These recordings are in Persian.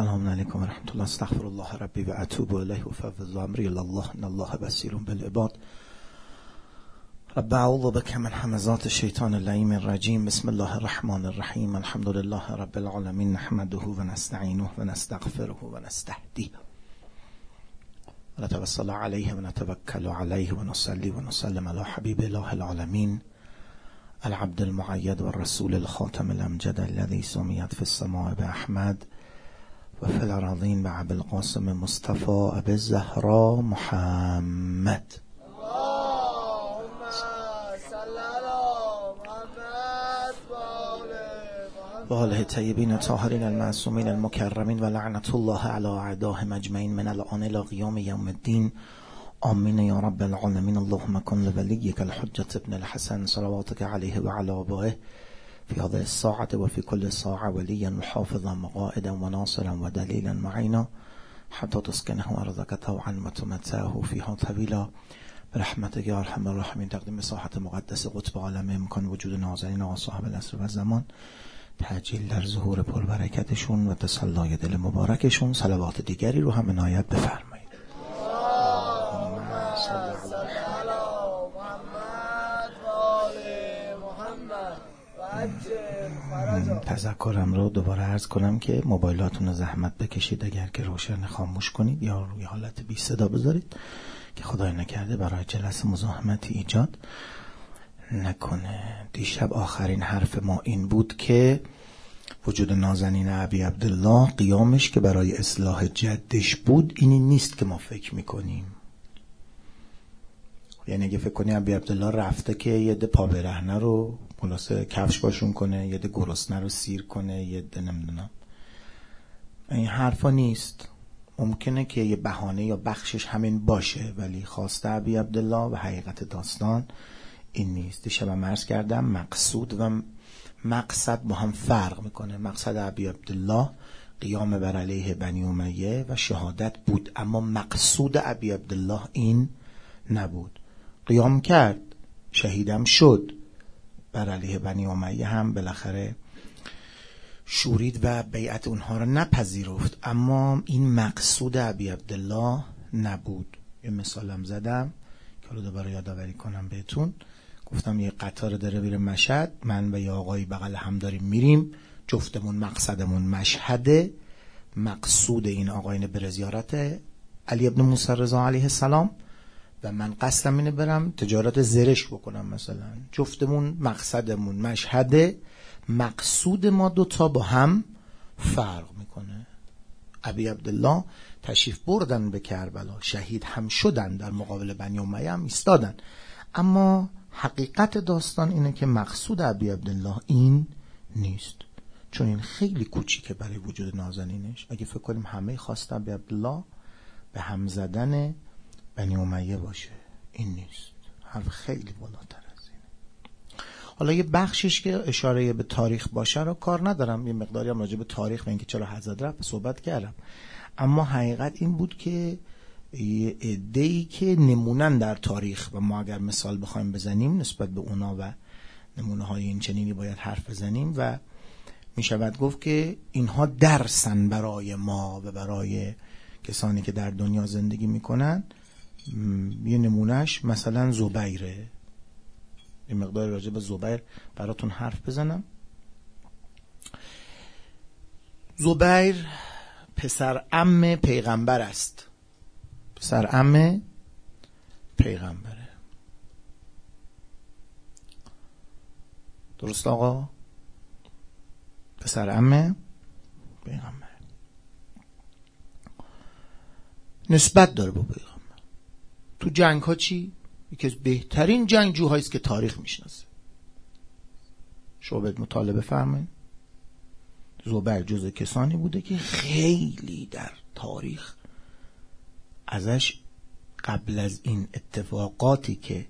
السلام عليكم ورحمة الله. استغفر الله ربي وأتوب إليه وفوض أمري. إلى الله إن الله بصير بالعباد. رب أعوذ بك من حمزات الشيطان اللعين الرجيم. بسم الله الرحمن الرحيم. الحمد لله رب العالمين. نحمده ونستعينه ونستغفره ونستهديه. ونتوسل عليه ونتوكل عليه ونصلي ونسلم على حبيب الله العالمين. العبد المعيد والرسول الخاتم الأمجد الذي سميت في السماء بأحمد. وفي الأراضين بأبي القاسم مصطفى أبي الزهراء محمد. وآله الطيبين الطاهرين المعصومين المكرمين ولعنة الله على أعدائهم أجمعين من الآن إلى قيام يوم الدين. آمين يا رب العالمين. اللهم كن لوليك الحجة ابن الحسن صلواتك عليه وعلى آبائه. في هذه الساعة وفي كل ساعة وليا وحافظا مقائدا وناصرا ودليلا معينا حتى تسكنه أرضك طوعا وتمتعه فيها طويلا. برحمتك يا ارحم الراحمين. تقدیم ساحت مقدس قطب عالم امکان وجود نازنین و صاحب الاسر و زمان تجلیل در ظهور پربرکتشون و تسلای دل مبارکشون صلوات دیگری رو هم عنایت بفرمایید. تذکرم رو دوباره عرض کنم که موبایلاتون رو زحمت بکشید اگر که روشن خاموش کنید یا روی حالت بی صدا بذارید که خدای نکرده برای جلسه مزاحمتی ایجاد نکنه. دیشب آخرین حرف ما این بود که وجود نازنین عبی عبدالله قیامش که برای اصلاح جدش بود اینی نیست که ما فکر می‌کنیم. یعنی اگه فکر کنی عبی عبدالله رفته که یه ده پا برهنه رو خلاصه کفش باشون کنه یه ده گرسنه رو سیر کنه یه ده نمی‌دونم. این حرفا نیست. ممکنه که یه بهانه یا بخشش همین باشه ولی خواسته عبی عبدالله و حقیقت داستان این نیست. دیشب مرز کردم مقصود و مقصد با هم فرق می‌کنه. مقصد عبی عبدالله قیام بر علیه بنی امیه و شهادت بود اما مقصود عبی عبدالله این نبود. قیام کرد. شهیدم شد. بر علیه بنی امیه هم بالاخره شورید و بیعت اونها را نپذیرفت. اما این مقصود عبی عبدالله نبود. یه مثالم زدم که رو دوباره یادآوری کنم بهتون. گفتم یه قطار داره میره مشهد. من و یه آقایی بغل هم داریم میریم. جفتمون مقصدمون مشهده. مقصود این آقاین بر زیارت علی ابن موسی رضا علیه السلام. و من قصدم اینه برم تجارت زرش بکنم مثلا. جفتمون مقصدمون مشهده مقصود ما دوتا با هم فرق می‌کنه. ابی عبدالله تشریف بردن به کربلا شهید هم شدن در مقابل بنی امیه هم ایستادن. اما حقیقت داستان اینه که مقصود ابی عبدالله این نیست. چون این خیلی کوچیکه برای وجود نازنینش. اگه فکر کنیم همه خواسته ابی عبدالله به هم زدن بنی امیه باشه. این نیست. حرف خیلی بالاتر از اینه. حالا یه بخشش که اشاره به تاریخ باشه رو کار ندارم. یه مقداری هم راجع به تاریخ و اینکه چرا حضرت رفت صحبت کردم. اما حقیقت این بود که یه ای که نمونن در تاریخ و ما اگر مثال بخوایم بزنیم نسبت به اونا و نمونه های این چنینی باید حرف بزنیم و می شود گفت که اینها درسن برای ما و برای کسانی که در دنیا زندگی می‌کنن. یه نمونهش مثلا زبیره. یه مقدار راجع به زبیر براتون حرف بزنم. زبیر پسر ام پیغمبر است. پسر ام پیغمبره. درست آقا؟ پسر ام پیغمبر. نسبت داره با پیغمبر. تو جنگ ها چی؟ یکی از بهترین جنگجوهایی است که تاریخ می‌شناسه. شعبت مطالبه فرمایید. زبر جز کسانی بوده که خیلی در تاریخ ازش قبل از این اتفاقاتی که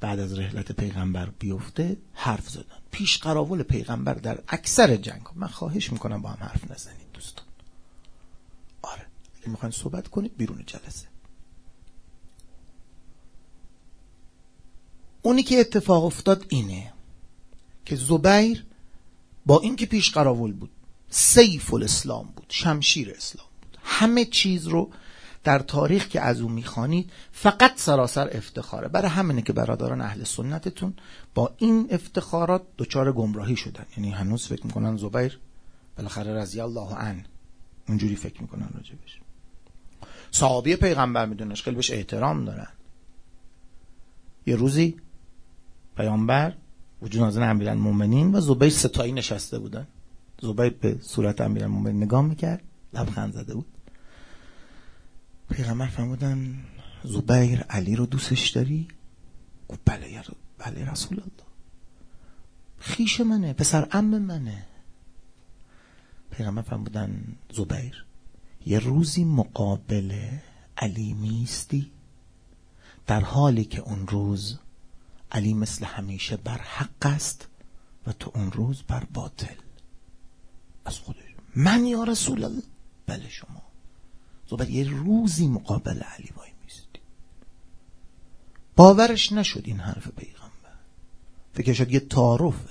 بعد از رحلت پیغمبر بیفته حرف زدن. پیش قراول پیغمبر در اکثر جنگ من خواهش می‌کنم با هم حرف نزنید دوستان. آره می‌خواین صحبت کنید بیرون جلسه. اونی که اتفاق افتاد اینه که زبیر با اینکه پیش قراول بود سیف الاسلام بود شمشیر اسلام بود. همه چیز رو در تاریخ که از او می‌خوانید فقط سراسر افتخاره. برای همینه که برادران اهل سنتتون با این افتخارات دچار گمراهی شدن. یعنی هنوز فکر می‌کنن زبیر بالاخره رضی الله عنه. اونجوری فکر می‌کنن راجبش صحابی پیغمبر میدونش خیلی بهش احترام دارن. یه روزی پیامبر وجود نازل امیرالمومنین و زبیر ستایی نشسته بودن. زبیر به صورت امیرالمومنین نگاه می‌کرد لبخند زده بود. پیغمبر فرمودن زبیر علی رو دوستش داری؟ گفت بله بله رسول الله. خیش منه پسر ام منه. پیغمبر فرمودن زبیر یه روزی مقابل علی میستی در حالی که اون روز علی مثل همیشه بر حق است و تو اون روز بر باطل. از خودش. من یا رسول الله؟ بله شما. زبر یه روزی مقابل علی وای میستی. باورش نشد این حرف پیغمبر. فکر شد یه تعارفه.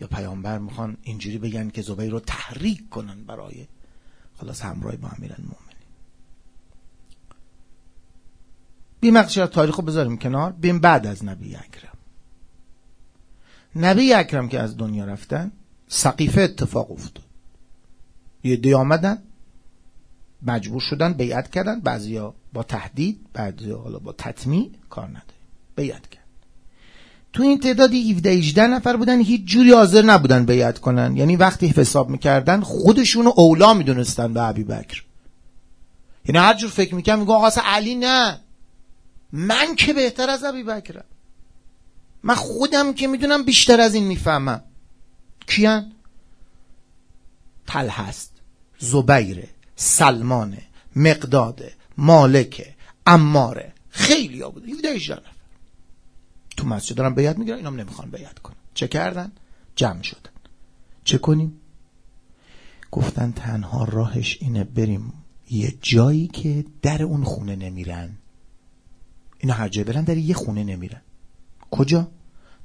یا پیامبر می‌خوان اینجوری بگن که زبیر رو تحریک کنن برای خلاص همراه با امیر بیم تاریخ رو بذاریم کنار. بیم بعد از نبی اکرم. نبی اکرم که از دنیا رفتن سقیفه اتفاق افتاد. یه دی آمدن مجبور شدن بیعت کردن. بعضیا با تهدید بعضیا حالا با تطمیع کار نداره بیعت کرد تو این تعدادی 17 18 نفر بودن هیچ جوری حاضر نبودن بیعت کنن. یعنی وقتی حساب می‌کردن خودشونو اولا می‌دونستن به ابی بکر. یعنی هر جور فکر می‌کنم میگو آقا علی نه. من که بهتر از ابی بکرم من خودم که می‌دونم بیشتر از این می‌فهمم. کیان؟ تل هست زبیره سلمانه مقداده مالکه اماره. خیلی ها بوده. 17 18 نفر. تو مسجد دارن بیعت می‌گیرن اینام نمی‌خوان بیعت کنن. چه کردن؟ جمع شدن. چه کنیم؟ گفتن تنها راهش اینه بریم یه جایی که در اون خونه نمیرن. اینا هر جای برن در یه خونه نمیرن. کجا؟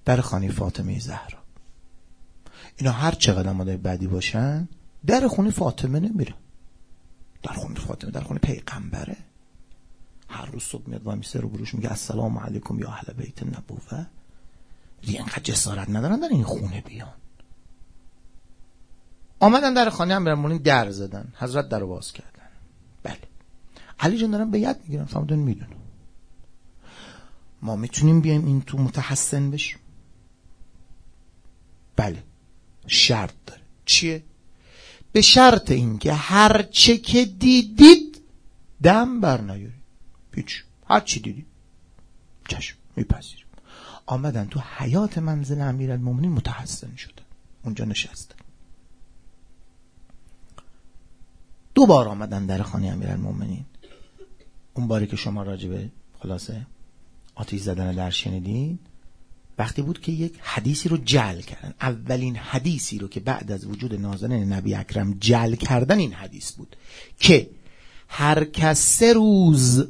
در خانه فاطمه زهرا. اینا هر چقدر مادر بدی باشن در خونه فاطمه نمیرن. در خونه فاطمه در خونه پیغمبره. هر روز صبح میاد وامیسته رو بروش میگه السلام علیکم یا اهل بیت نبوه دیگه اینقدر جسارت ندارن در این خونه بیان. آمدن در خانه هم برمونین در زدن. حضرت در باز کردن. بله. علی جان دارن بیعت می‌گیرن. فرمودن می‌دونم. ما می‌تونیم بیایم این تو متحسن بشیم. بله. شرط داره. چیه؟ به شرط اینکه هر چه که دیدید دم بر نیاری هیچ. هر چی دیدید. چشم. میپذیریم آمدن تو حیات منزل امیر المومنین متحسن شده. اونجا نشستن دو بار آمدن در خانه امیر المومنین اون باری که شما راجبه خلاصه آتیش زدن در شنیدین؟ وقتی بود که یک حدیثی رو جل کردن. اولین حدیثی رو که بعد از وجود نازنین نبی اکرم جل کردن این حدیث بود که هر کس سه روز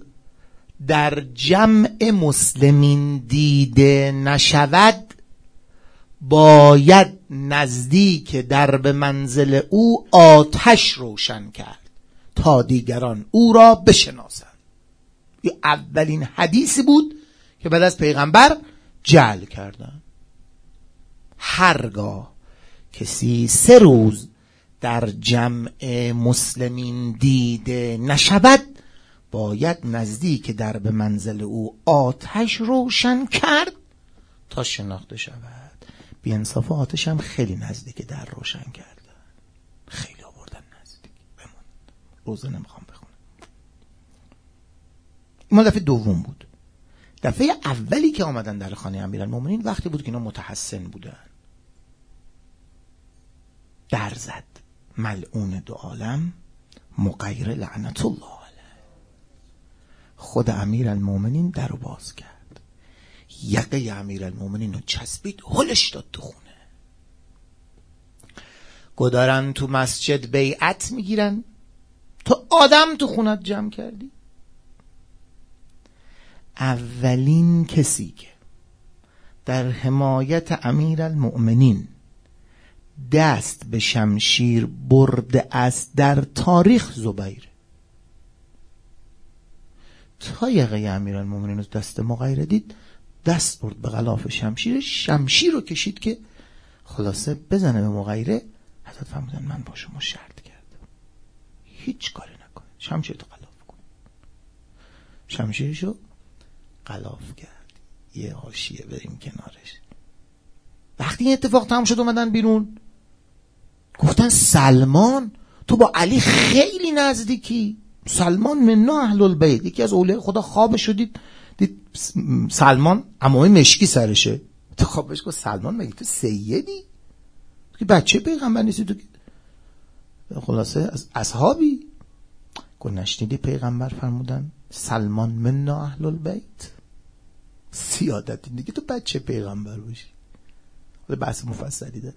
در جمع مسلمین دیده نشود باید نزدیک درب منزل او آتش روشن کرد تا دیگران او را بشناسند. اولین حدیثی بود که بعد از پیغمبر جل کردن. هرگاه کسی سه روز در جمع مسلمین دیده نشود باید نزدیک در به منزل او آتش روشن کرد تا شناخته شود. بی انصاف آتش هم خیلی نزدیک در روشن کردن خیلی آوردن نزدیک. بمون. روزه نمی‌خوام بخونم. این دفعه دوم بود. دفعه اولی که آمدن در خانه امیرالمومنین وقتی بود که اینا متحسن بودن. در زد. ملعون دو عالم مغیر لعنت الله علیه. خود امیرالمومنین در رو باز کرد. یقه امیرالمومنین رو چسبید هلش داد تو خونه. گدارن تو مسجد بیعت می‌گیرن. تو آدم تو خونت جمع کردی. اولین کسی که در حمایت امیر المؤمنین دست به شمشیر برده است در تاریخ زبیر. تایقه امیرالمومنین رو دست مغیره دید دست برد به غلاف شمشیر. شمشیر رو کشید که خلاصه بزنه به مغیره حضرت فرمودن من با شما شرط کردم. هیچ کاری نکنه شمشیر تو غلاف کن. شمشیرشو غلاف کرد. یه حاشیه بریم کنارش. وقتی این اتفاق تمام شد اومدن بیرون. گفتن سلمان تو با علی خیلی نزدیکی. سلمان منا اهل البیت یکی از اولیاء خدا خواب شدید دید. سلمان امامه مشکی سرشه. تو خوابش گفت سلمان مگه تو سیدی؟ که بچه پیغمبر نیستی تو خلاصه از اصحابی. گفت نشنیدی پیغمبر؟ فرمودن سلمان منا اهل البیت سیادتی دیگه تو بچه پیغمبر باشی؟ بحث مفصلی داره.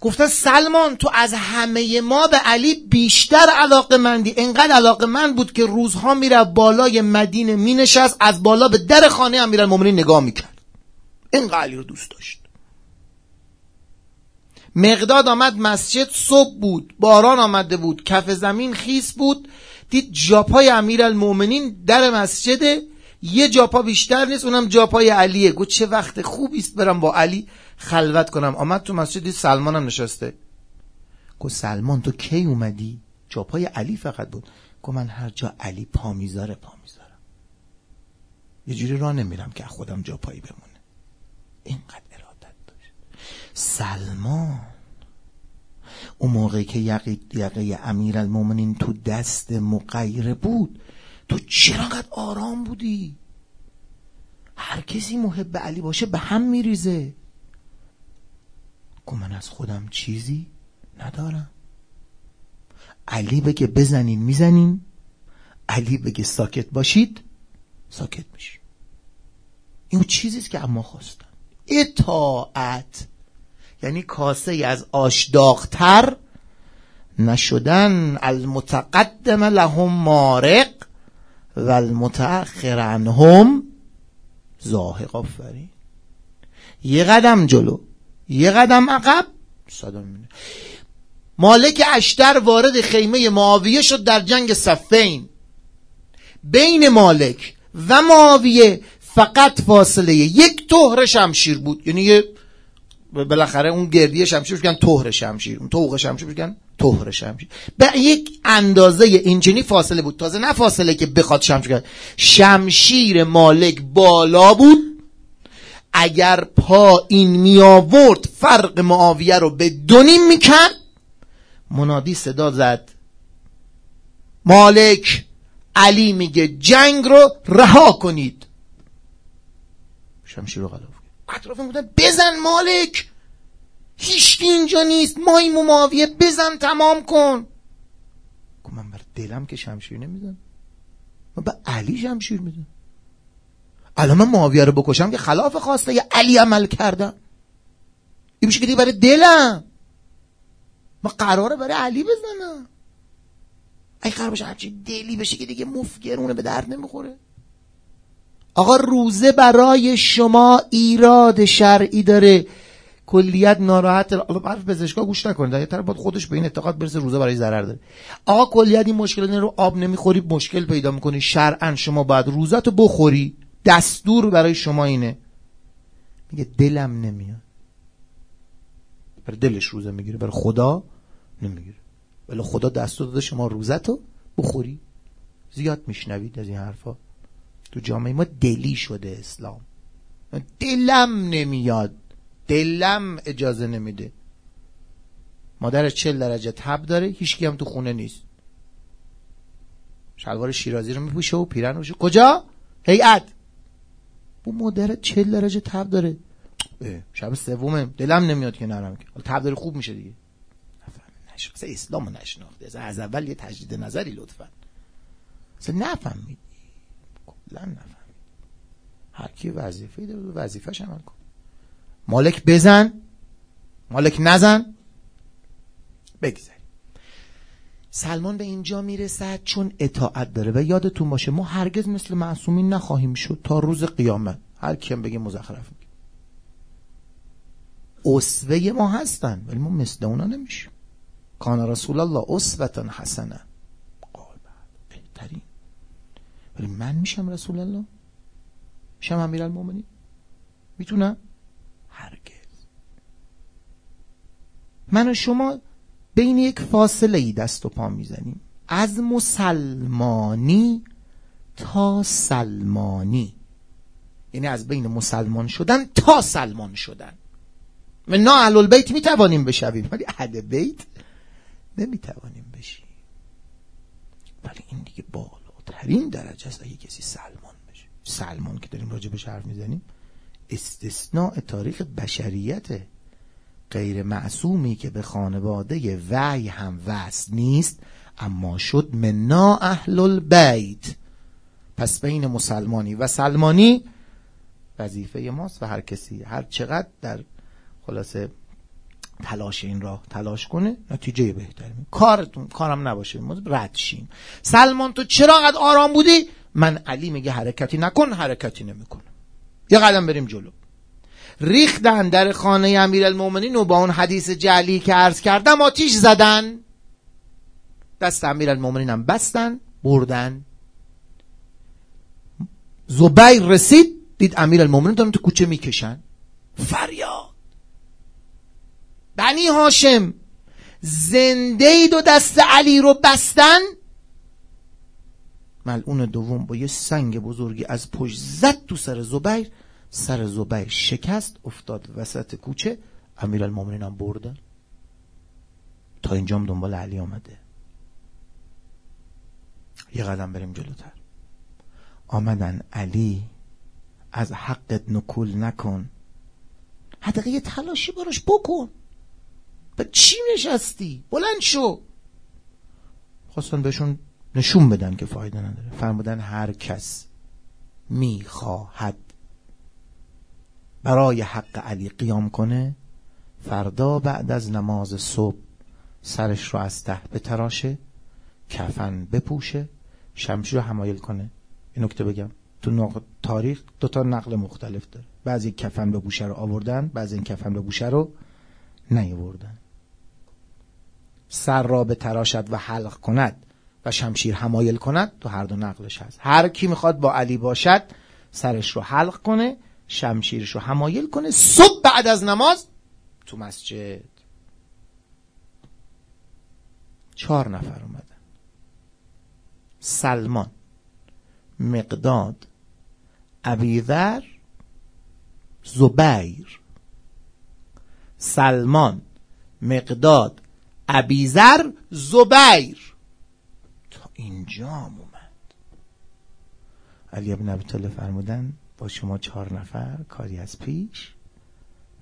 گفتن سلمان تو از همه ما به علی بیشتر علاقه مندی. انقدر علاقه من بود که روزها میره بالای مدینه مینشست از بالا به در خانه امیرال مومنین نگاه می‌کرد. اینقدر علی رو دوست داشت. مقداد آمد مسجد صبح بود باران آمده بود کف زمین خیس بود. دید جاپای امیرالمومنین در مسجد یه جاپا بیشتر نیست اونم جاپای علیه. گفت چه وقت خوبی است برم با علی خلوت کنم. آمد تو مسجد سلمان هم نشسته. گفت سلمان تو کی اومدی؟ جاپای علی فقط بود. گفت من هر جا علی پا می‌ذاره پا می‌ذارم یه جوری راه نمیرم که خودم جاپایی بمونه. اینقدر ارادت داشت. سلمان اون موقعی که یقه, یقه امیر المومنین تو دست مقیره بود تو چرا قد آرام بودی؟ هر کسی محب علی باشه به هم میریزه. گو من از خودم چیزی ندارم. علی بگه بزنین می‌زنین. علی بگه ساکت باشید ساکت میشین این چیزیست که اما خواستن. اطاعت. یعنی کاسه از آش داغتر نشدن. المتقدم لهم مارق. و المتأخر عنهم زاهق آفرین. یه قدم جلو یه قدم عقب صدا مالک اشتر وارد خیمه معاویه شد در جنگ صفین. بین مالک و معاویه فقط فاصله یک طهر شمشیر بود. یعنی بالاخره اون گردی شمشیر بگن طهر شمشیر اون طوق شمشیر بگن طهر شمشیر. به یک اندازه اینچنی فاصله بود. تازه نه فاصله که بخواد شمشیر شمشیر مالک بالا بود. اگر پا این می آورد فرق معاویه رو به دونیم می‌کرد منادی صدا زد. مالک علی میگه جنگ رو رها کنید. شمشیر رو غلاف اطراف بودن بزن مالک. هیچ اینجا نیست. مای معاویه بزن تمام کن. گفت من بر دلم که شمشیر نمیزن من به علی شمشیر میزن الان من معاویه رو بکشم که خلاف خواسته یه علی عمل کردم این میشه که دیگه برای دلم. من قراره برای علی بزنم. ای قرار باشه هرچی دلی بشه که دیگه مفگرونه به درد نمی‌خوره. آقا روزه برای شما ایراد شرعی داره. کلیت ناراحت حرف پزشکا گوش نکنید. در طرف باید خودش به این اعتقاد برسه روزه برای ضرر داره. آقا کلیت این مشکل رو آب نمی‌خوری مشکل پیدا می‌کنی. شرعا شما باید روزتو بخوری. دستور برای شما اینه. میگه دلم نمیاد. برای دلش روزه می‌گیره برای خدا نمی‌گیره. ولی خدا دستور داده شما روزتو بخوری. زیاد میشنوید از این حرفا. تو جامعه ما دلی شده اسلام. دلم نمیاد. دلم اجازه نمیده. مادر چل درجه تب داره هیچکی هم تو خونه نیست. شلوار شیرازی رو میپوشه و پیرن روشه کجا؟ هیئت! بو مادر چل درجه تب داره. شب سومه. دلم نمیاد که نرم که. تب داره خوب میشه دیگه. نفهم اسلام نشناخته. از اول یه تجدید نظری لطفا. اصلا نفهمید. کلا نفهمید. هر کی وظیفه داره وظیفه‌ش عمل کن مالک بزن مالک نزن بگذاری سلمان به اینجا می‌رسد چون اطاعت داره و یادتون باشه ما هرگز مثل معصومین نخواهیم شد تا روز قیامت. هر کیم بگه مزخرف میگه. اسوه ما هستن ولی ما مثل اونا نمیشیم. کان رسول الله اسوتن حسنه. قال بهترین. ولی من میشم رسول الله؟ میشم امیر المومنی می‌تونم؟ هرگز. من و شما بین یک فاصله ای دست و پا می‌زنیم. از مسلمانی تا سلمانی. یعنی از بین مسلمان شدن تا سلمان شدن. من نا اهل البیت می‌توانیم بشویم. ولی اهل بیت نمی‌توانیم بشیم. ولی این دیگه بالاترین درجه است اگه کسی سلمان بشه. سلمان که داریم راجع بهش حرف می‌زنیم. استثناء تاریخ بشریته غیر معصومی که به خانواده وعی هم وصل نیست اما شد منا اهل البیت. پس بین مسلمانی و سلمانی وظیفه ماست و هر کسی هر چقدر در خلاصه تلاش این راه تلاش کنه نتیجه بهتری کارتون کارم نباشه رد شیم. سلمان تو چرا قد آرام بودی؟ من علی میگه حرکتی نکن حرکتی نمی‌کنم یه قدم بریم جلو. ریختن در خانه امیر المومنین و با اون حدیث جعلی که عرض کردم آتیش زدن. دست امیر المومنین هم بستن بردن. زبیر رسید دید امیر المومنین دارن تو کوچه می‌کشن. فریاد. بنی هاشم زنده دو دست علی رو بستن. ملعون دوم با یه سنگ بزرگی از پشت زد تو سر زبیر. سر زبیر شکست افتاد وسط کوچه. امیر المومنین هم بردن تا اینجام دنبال علی آمده. یه قدم بریم جلوتر. آمدن علی از حقت نکول نکن. حدقه یه تلاشی براش بکن. به چی نشستی؟ بلند شو. خواستن بهشون نشون بدن که فایده نداره. فرمودن هر کس می‌خواهد برای حق علی قیام کنه فردا بعد از نماز صبح سرش رو از ته بتراشه کفن بپوشه شمشیر رو حمایل کنه. این نکته بگم. تو تاریخ دو تا نقل مختلف داره. بعضی کفن به بوشه رو آوردن بعضی این کفن به بوشه رو نیاوردن. سر را به تراشد و حلق کند و شمشیر حمایل کند تو هر دو نقلش هست. هر کی می‌خواد با علی باشد سرش رو حلق کنه شمشیرش رو حمایل کنه صبح بعد از نماز تو مسجد. چهار نفر اومدن. سلمان مقداد ابیذر زبیر. سلمان مقداد ابیذر زبیر. تا اینجا اومد. علی ابن ابی طالب فرمودن شما چهار نفر کاری از پیش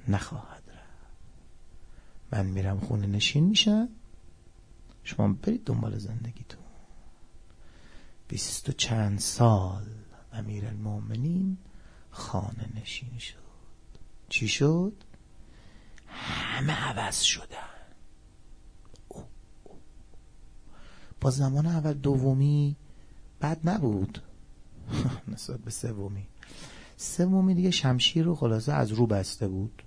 نخواهد رفت. من میرم خونه نشین میشم. شما برید دنبال زندگیتون. بیست و چند سال امیر المومنین خانه نشین شد. چی شد؟ همه عوض شدن. با زمان اول دومی بد نبود. نسبت به سومی. سومی دیگه شمشیر رو خلاصه از رو بسته بود.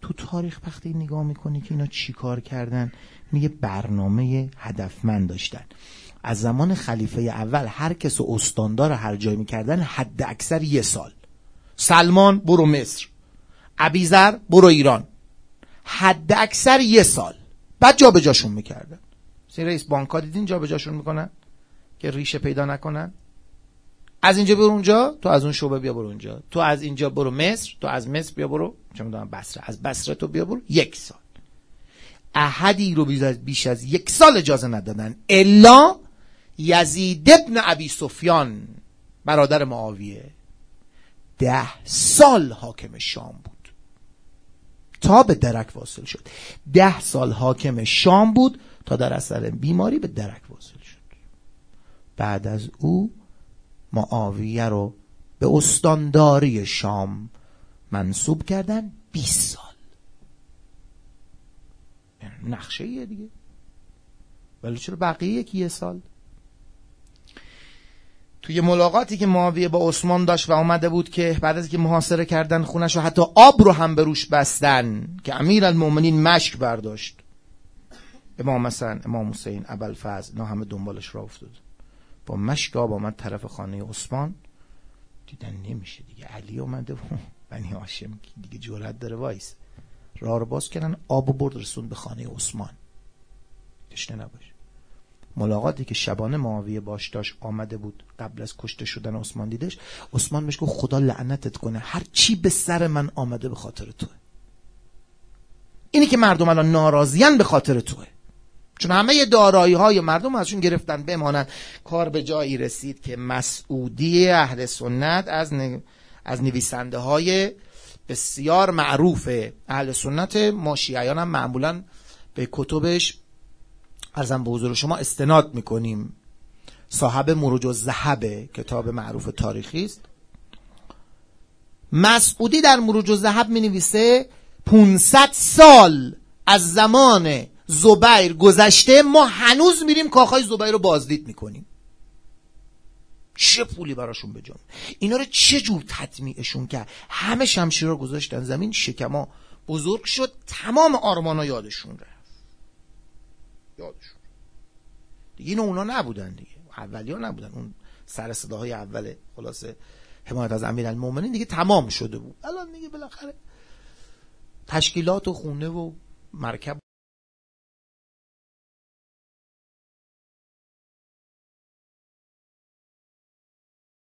تو تاریخ وقتی نگاه می‌کنی که اینا چیکار کردن میگه برنامه هدفمند داشتن. از زمان خلیفه اول هر کس و استاندار هر جای می‌کردن حد اکثر یه سال. سلمان برو مصر. عبیزر برو ایران. حد اکثر یه سال. بعد جا به جاشون می‌کردن. سین رئیس بانک جا به جاشون می‌کنن؟ که ریشه پیدا نکنن؟ از اینجا برو اونجا تو از اون شعبه بیا برو اونجا. تو از اینجا برو مصر تو از مصر بیا برو. چه می‌دونم بصره. از بصره تو بیا برو. یک سال. احدی رو بیش از یک سال اجازه ندادن. الا یزید ابن ابی سفیان برادر معاویه. ده سال حاکم شام بود. تا به درک واصل شد. ده سال حاکم شام بود تا در اثر بیماری به درک واصل شد. بعد از او معاویه رو به استانداری شام منصوب کردن 20 سال. یعنی نقشه یه دیگه. ولی چرا بقیه یکی یه سال؟ توی ملاقاتی که معاویه با عثمان داشت و آمده بود که بعد از که محاصره کردن خونش و حتی آب رو هم به روش بستن که امیر المومنین مشک برداشت. امام حسن امام حسین ابوالفضل نه همه دنبالش را افتاد. با مشک آب آمد طرف خانه عثمان. دیدن نمیشه دیگه. علی اومده و بنی هاشم دیگه جرأت داره وایس. راه رو باز کردن آب و برد رسون به خانه عثمان. تشنه نباش. ملاقاتی که شبانه معاویه باش داشت آمده بود قبل از کشته شدن عثمان دیدش. عثمان بهش گفت خدا لعنتت کنه. هر چی به سر من آمده به خاطر توه. اینی که مردم الان ناراضیان به خاطر توه. چون همه دارایی های مردم ازشون گرفتن بمانند. کار به جایی رسید که مسعودی اهل سنت از, از نویسنده های بسیار معروف اهل سنت ما شیعیان هم معمولا به کتبش ارزم به حضور شما استناد می‌کنیم. صاحب مروج و زهبه کتاب معروف تاریخی است. مسعودی در مروج و زهب می نویسه 500 سال از زمان زبیر گذشته ما هنوز میریم کاخای زبیر رو بازدید می‌کنیم. چه پولی براشون بجام اینا رو چه جور تطمیعشون کرد؟ همه شمشیر رو گذاشتن زمین شکما بزرگ شد تمام آرمانا یادشون رفت. یادشون دیگه اینو اونا نبودن دیگه. اولی ها نبودن. اون سر صداهای اول خلاصه حمایت از امیر المومنین دیگه تمام شده بود. الان دیگه بالاخره تشکیلات و خونه و مرکب